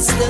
That's the